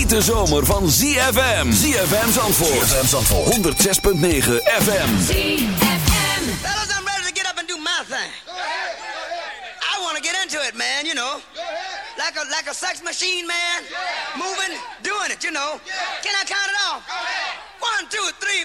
hete zomer van ZFM. ZFM Zandvoort. ZFM Zandvoort. 106.9 FM. ZFM. Fellas, I'm ready to get up and do my thing. I want to get into it, man, you know. Like a, like a sex machine, man. Moving, doing it, you know. Can I count it off? One, two, three,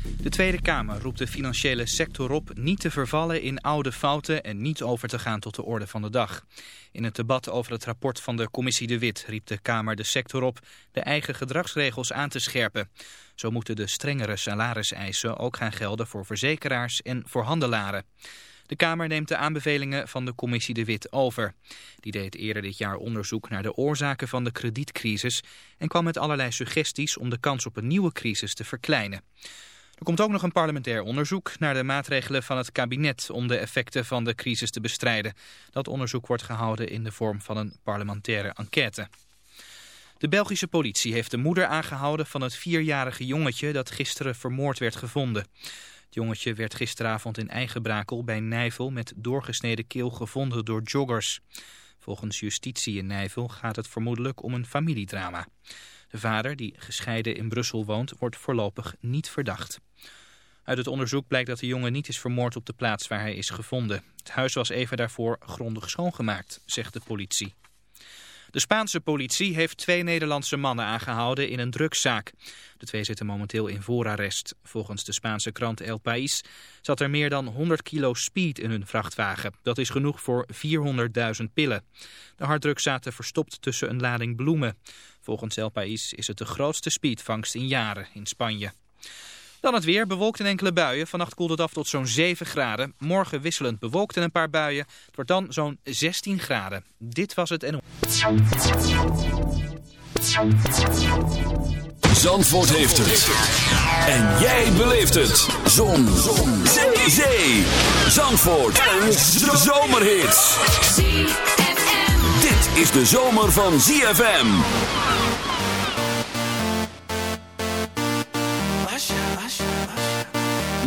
De Tweede Kamer roept de financiële sector op niet te vervallen in oude fouten en niet over te gaan tot de orde van de dag. In het debat over het rapport van de commissie De Wit riep de Kamer de sector op de eigen gedragsregels aan te scherpen. Zo moeten de strengere salariseisen ook gaan gelden voor verzekeraars en voor handelaren. De Kamer neemt de aanbevelingen van de commissie De Wit over. Die deed eerder dit jaar onderzoek naar de oorzaken van de kredietcrisis en kwam met allerlei suggesties om de kans op een nieuwe crisis te verkleinen. Er komt ook nog een parlementair onderzoek naar de maatregelen van het kabinet om de effecten van de crisis te bestrijden. Dat onderzoek wordt gehouden in de vorm van een parlementaire enquête. De Belgische politie heeft de moeder aangehouden van het vierjarige jongetje dat gisteren vermoord werd gevonden. Het jongetje werd gisteravond in Eigenbrakel bij Nijvel met doorgesneden keel gevonden door joggers. Volgens justitie in Nijvel gaat het vermoedelijk om een familiedrama. De vader, die gescheiden in Brussel woont, wordt voorlopig niet verdacht. Uit het onderzoek blijkt dat de jongen niet is vermoord op de plaats waar hij is gevonden. Het huis was even daarvoor grondig schoongemaakt, zegt de politie. De Spaanse politie heeft twee Nederlandse mannen aangehouden in een drugszaak. De twee zitten momenteel in voorarrest. Volgens de Spaanse krant El País zat er meer dan 100 kilo speed in hun vrachtwagen. Dat is genoeg voor 400.000 pillen. De harddrugs zaten verstopt tussen een lading bloemen. Volgens El País is het de grootste speedvangst in jaren in Spanje. Dan het weer, bewolkt in enkele buien. Vannacht koelt het af tot zo'n 7 graden. Morgen wisselend bewolkt en een paar buien. Het wordt dan zo'n 16 graden. Dit was het NO. Zandvoort heeft het. En jij beleeft het. Zon. Zon. Zee. Zee. Zandvoort. Een zomerhit. Dit is de zomer van ZFM.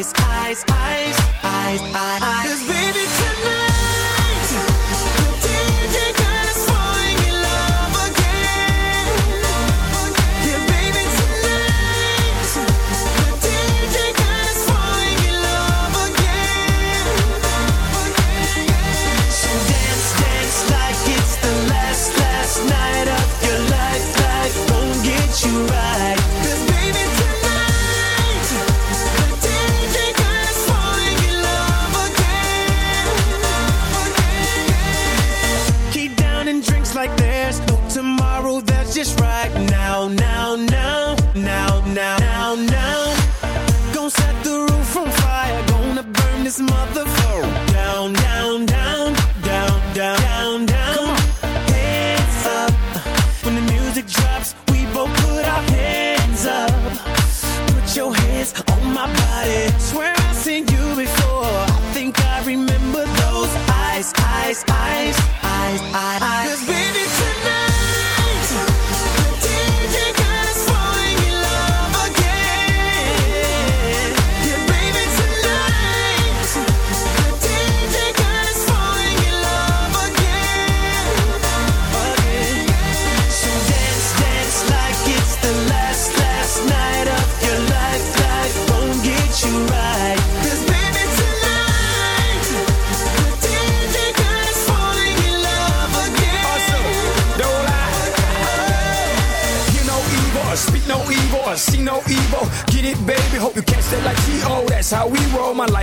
eyes, eyes, eyes, eyes, eyes. Cause baby tonight,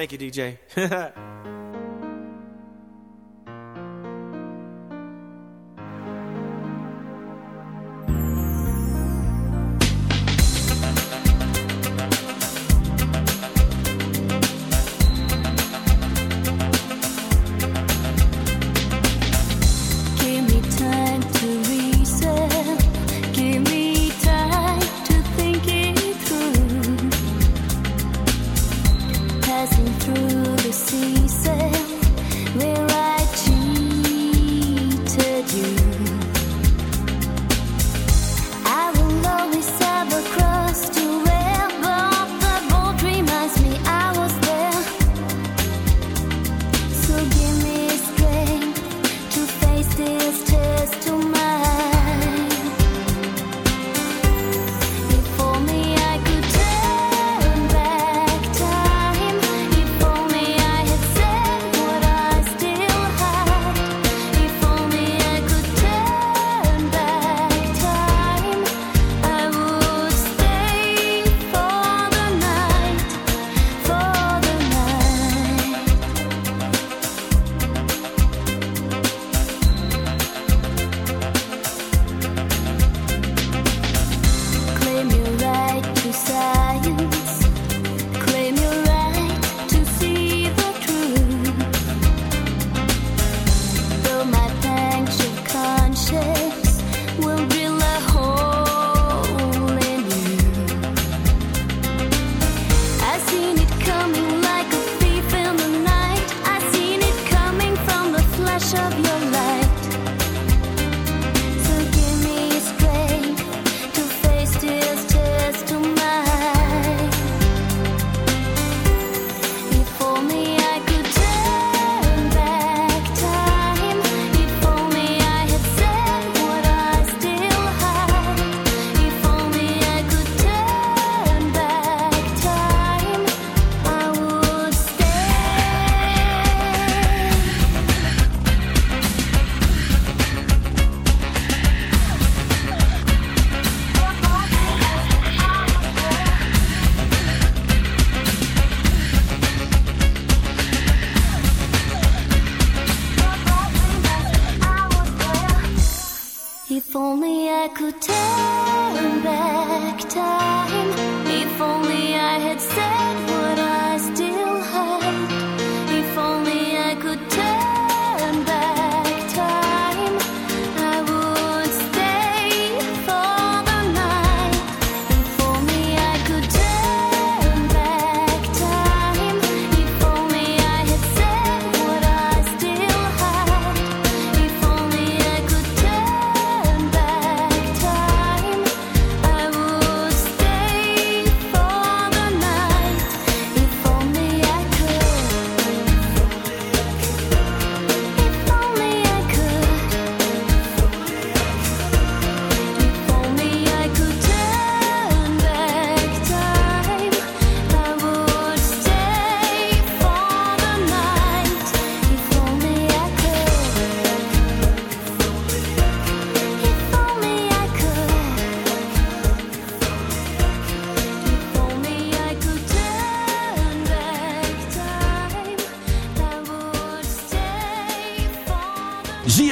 Thank you, DJ.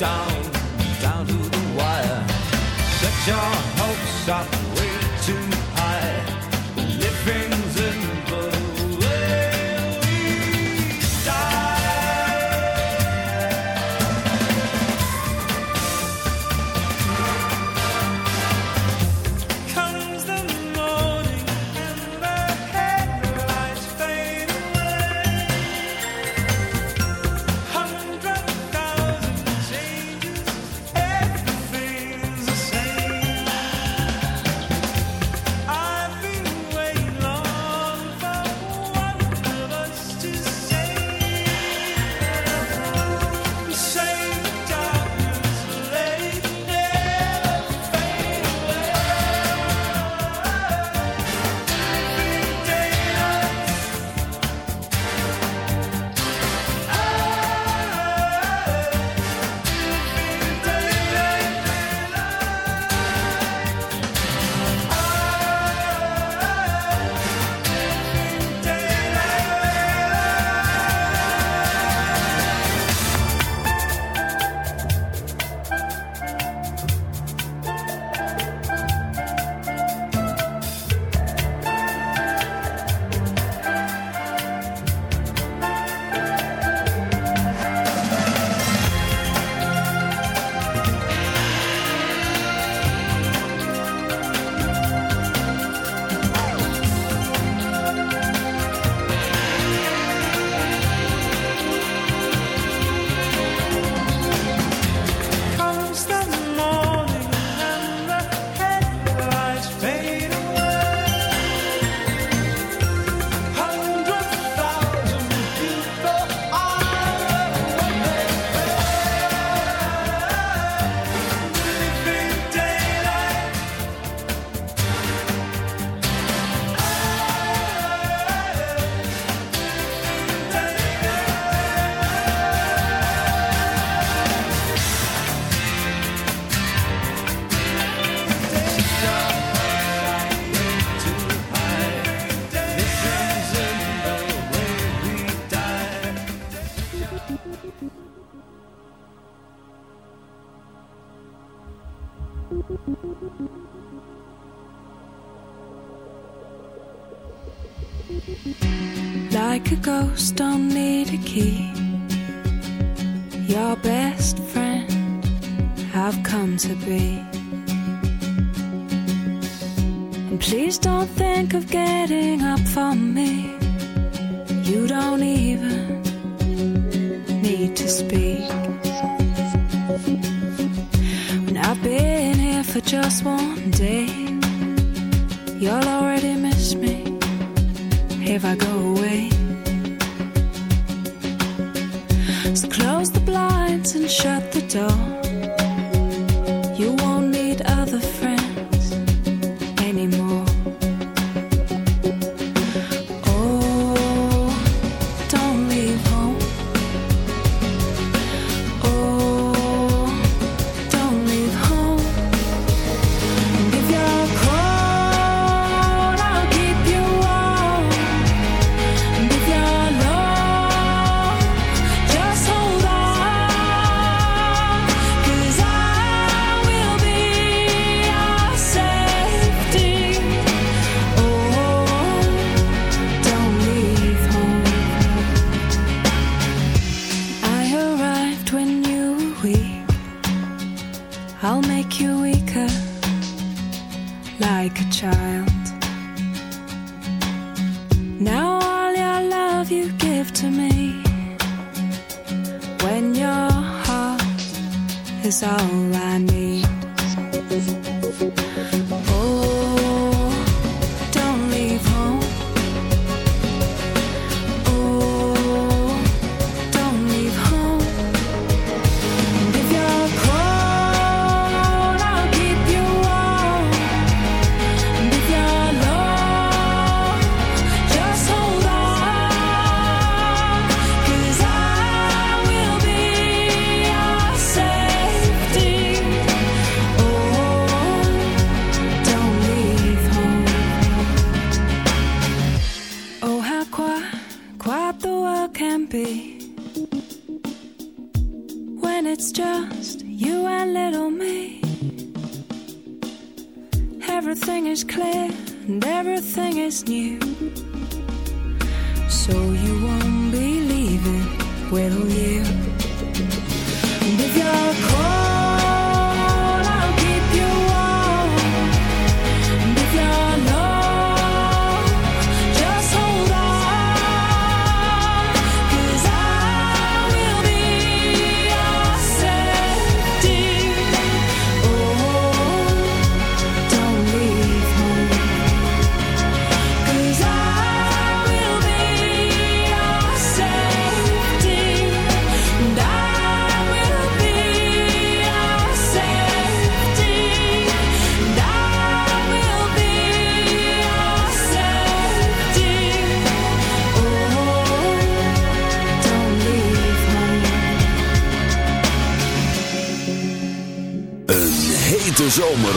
down, down to the wire. Set your hopes up.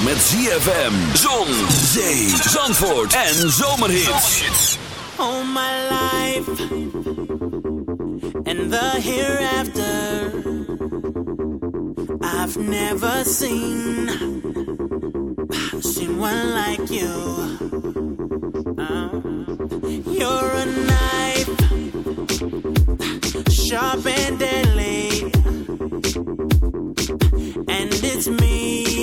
zomer met ZFM. Zon, zee, zandvoort en zomerhits. All my life. And the hereafter. I've never seen. Seen one like you. Uh, you're a knife. Sharp and deadly. And it's me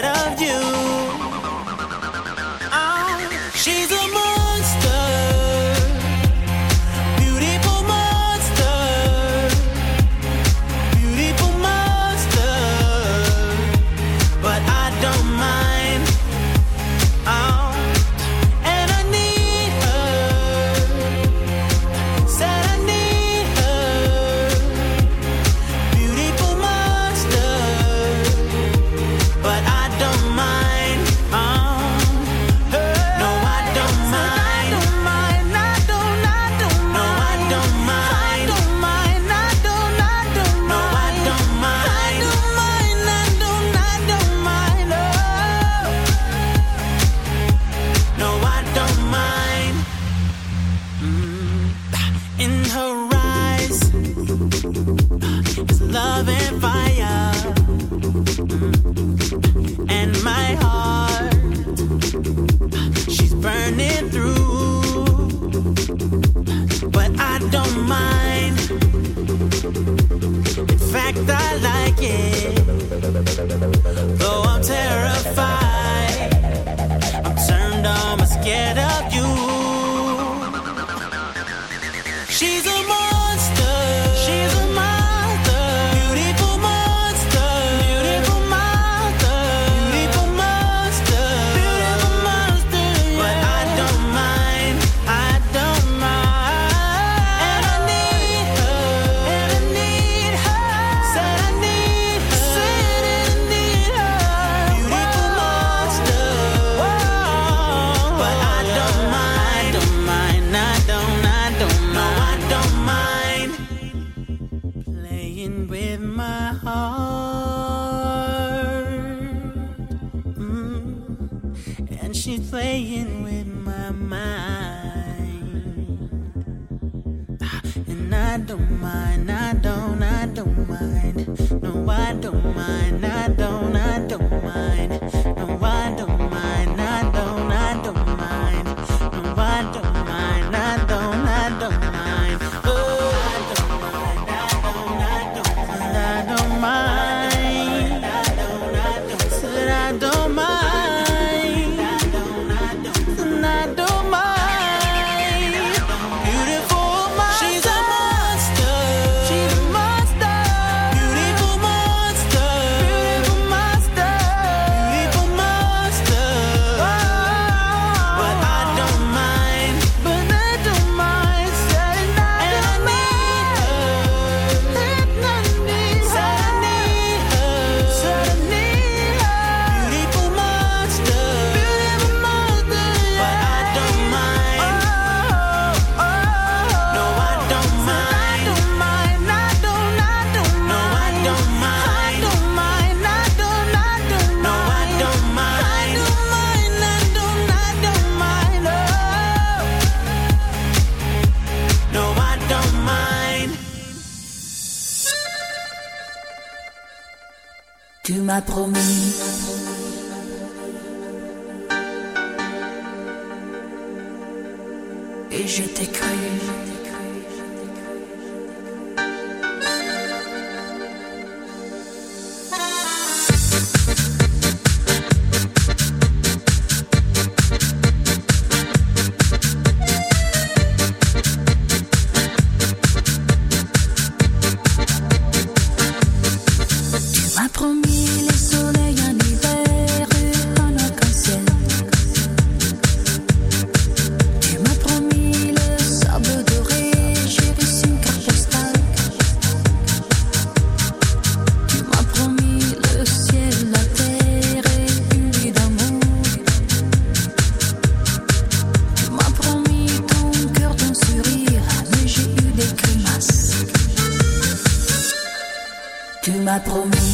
m'a promis.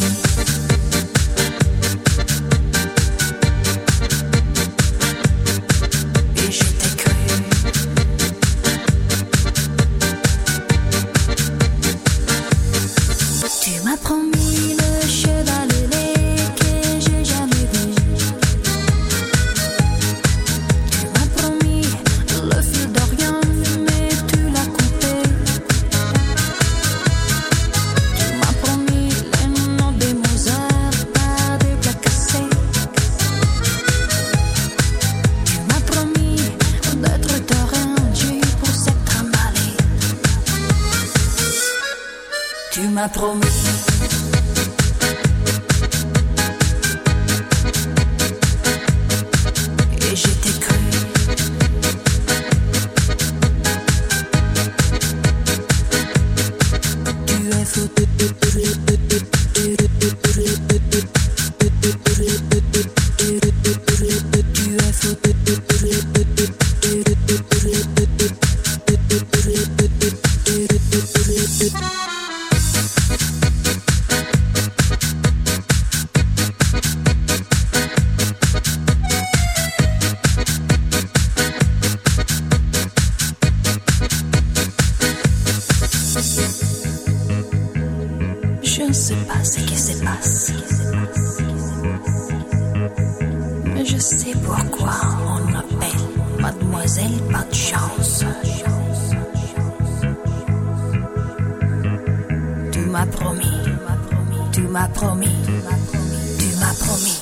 Tu m'as promis, tu m'as promis,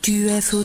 tu es faux.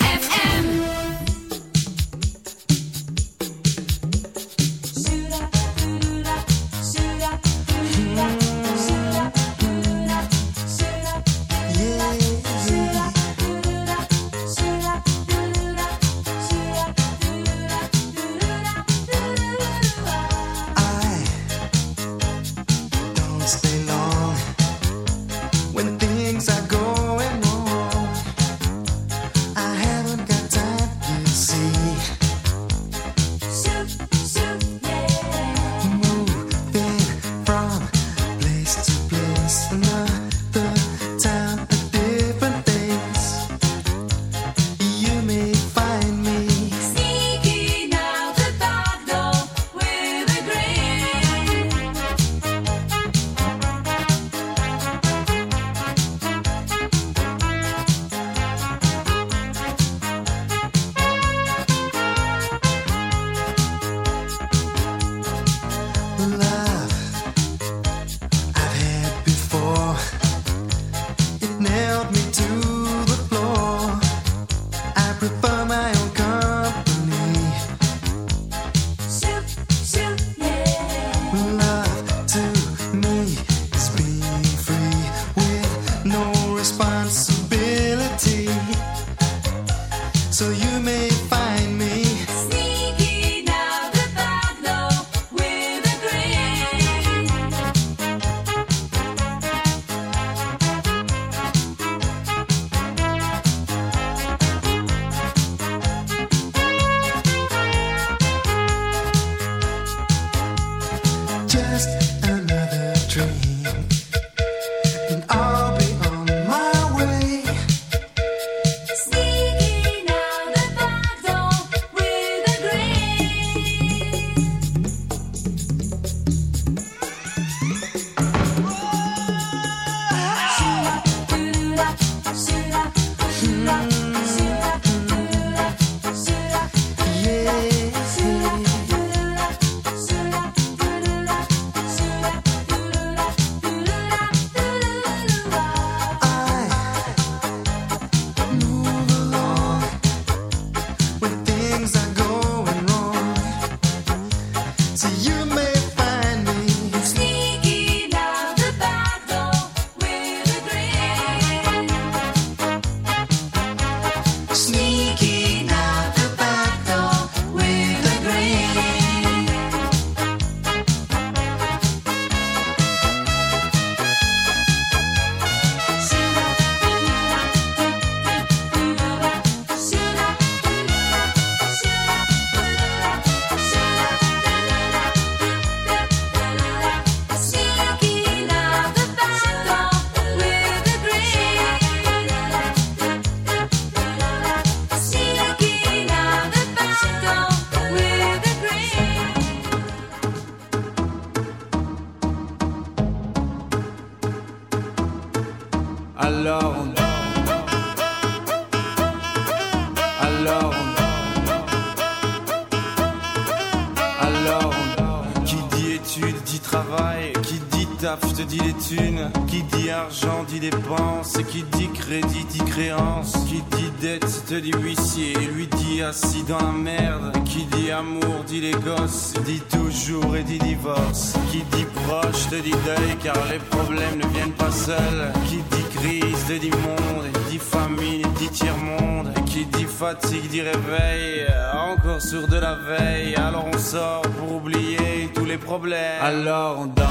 Dit toujours et dit divorce. Qui dit proche te dit deuil Car les problèmes ne viennent pas seuls. Qui dit crise te dit monde Dit famine dit tiers-monde. Qui dit fatigue dit réveil Encore sur de la veille. Alors on sort pour oublier tous les problèmes. Alors on danse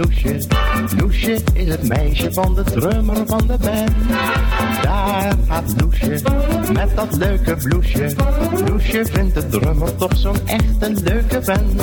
Loesje. Loesje is het meisje van de drummer van de band. Daar gaat Loesje met dat leuke bloesje. Loesje vindt de drummer toch zo'n echte leuke band.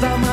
estamos